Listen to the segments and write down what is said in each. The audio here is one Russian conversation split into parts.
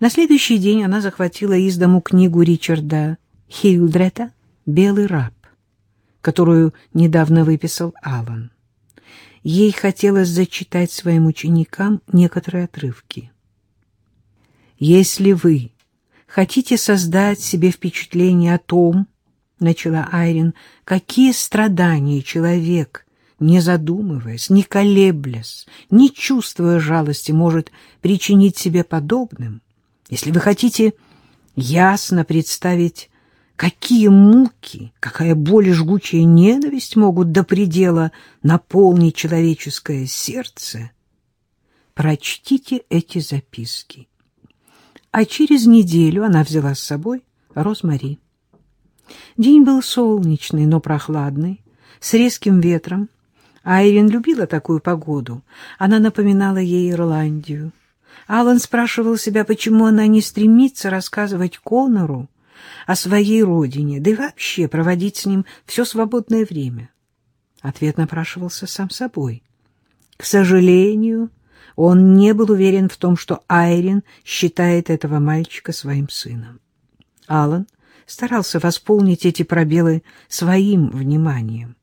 На следующий день она захватила из дому книгу Ричарда Хилдрета «Белый раб», которую недавно выписал Алан. Ей хотелось зачитать своим ученикам некоторые отрывки. «Если вы хотите создать себе впечатление о том, — начала Айрин, — какие страдания человек, не задумываясь, не колеблясь, не чувствуя жалости, может причинить себе подобным, если вы хотите ясно представить, какие муки, какая боль и жгучая ненависть могут до предела наполнить человеческое сердце, прочтите эти записки. А через неделю она взяла с собой Розмари. День был солнечный, но прохладный, с резким ветром. Айрин любила такую погоду. Она напоминала ей Ирландию. Алан спрашивал себя, почему она не стремится рассказывать Конору о своей родине, да и вообще проводить с ним все свободное время. Ответ напрашивался сам собой. К сожалению, он не был уверен в том, что Айрин считает этого мальчика своим сыном. Алан старался восполнить эти пробелы своим вниманием.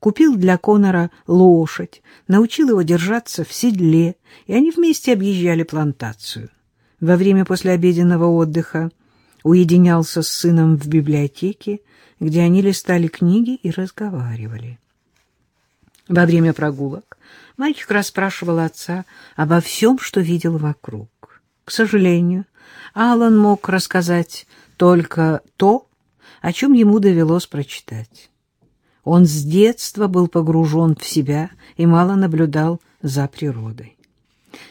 Купил для Конора лошадь, научил его держаться в седле, и они вместе объезжали плантацию. Во время послеобеденного отдыха уединялся с сыном в библиотеке, где они листали книги и разговаривали. Во время прогулок мальчик расспрашивал отца обо всем, что видел вокруг. К сожалению, Алан мог рассказать только то, о чем ему довелось прочитать. Он с детства был погружен в себя и мало наблюдал за природой.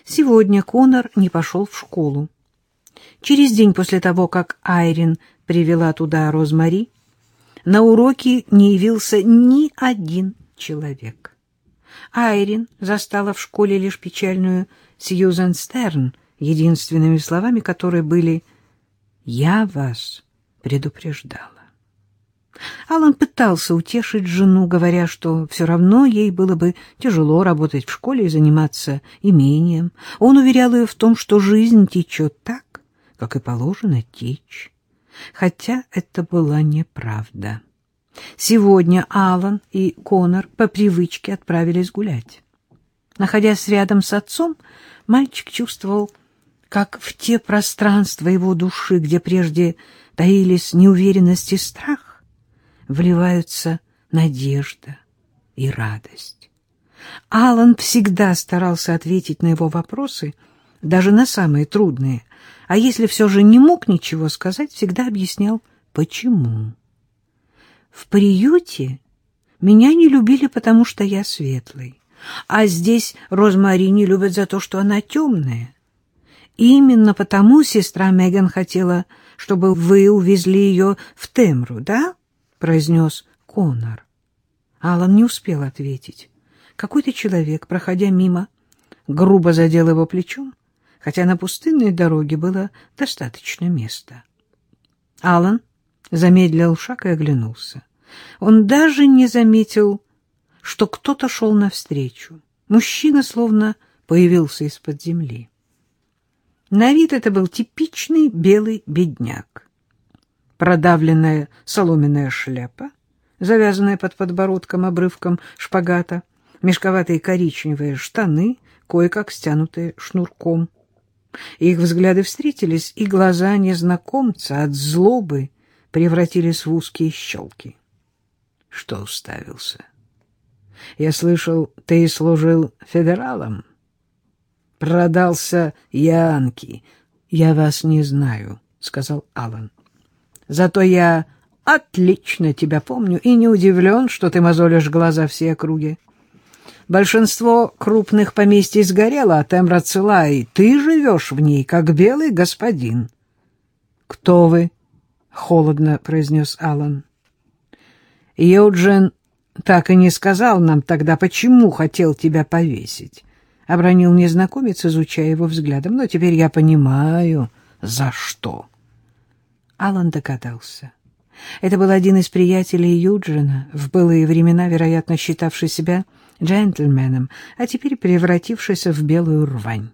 Сегодня Конор не пошел в школу. Через день после того, как Айрин привела туда Розмари, на уроки не явился ни один человек. Айрин застала в школе лишь печальную Сьюзен Стерн, единственными словами которые были «Я вас предупреждала». Алан пытался утешить жену, говоря, что все равно ей было бы тяжело работать в школе и заниматься имением. Он уверял ее в том, что жизнь течет так, как и положено течь. Хотя это была неправда. Сегодня Алан и Конор по привычке отправились гулять. Находясь рядом с отцом, мальчик чувствовал, как в те пространства его души, где прежде таились неуверенность и страх, вливаются надежда и радость. Алан всегда старался ответить на его вопросы, даже на самые трудные, а если все же не мог ничего сказать, всегда объяснял, почему. В приюте меня не любили, потому что я светлый, а здесь Розмари не любят за то, что она темная. Именно потому сестра Меган хотела, чтобы вы увезли ее в Темру, да? — произнес Конор. Алан не успел ответить. Какой-то человек, проходя мимо, грубо задел его плечом, хотя на пустынной дороге было достаточно места. Алан замедлил шаг и оглянулся. Он даже не заметил, что кто-то шел навстречу. Мужчина словно появился из-под земли. На вид это был типичный белый бедняк. Продавленная соломенная шляпа, завязанная под подбородком обрывком шпагата, мешковатые коричневые штаны, кое-как стянутые шнурком. Их взгляды встретились, и глаза незнакомца от злобы превратились в узкие щелки. Что уставился? Я слышал, ты служил федералом? — Продался Янки. — Я вас не знаю, — сказал Алан. — Зато я отлично тебя помню и не удивлен, что ты мозолишь глаза все округе. Большинство крупных поместий сгорело, а Темра цела, и ты живешь в ней, как белый господин. — Кто вы? — холодно произнес Алан. — Юджин так и не сказал нам тогда, почему хотел тебя повесить. — обронил незнакомец, изучая его взглядом. — Но теперь я понимаю, за что. Алан догадался. Это был один из приятелей Юджина, в былые времена, вероятно, считавший себя джентльменом, а теперь превратившийся в белую рвань.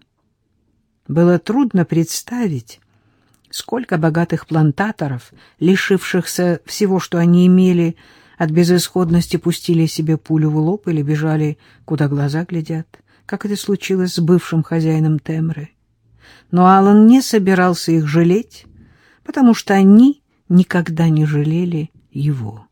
Было трудно представить, Сколько богатых плантаторов, лишившихся всего, что они имели, от безысходности пустили себе пулю в лоб или бежали, куда глаза глядят, как это случилось с бывшим хозяином Темры. Но Алан не собирался их жалеть, потому что они никогда не жалели его.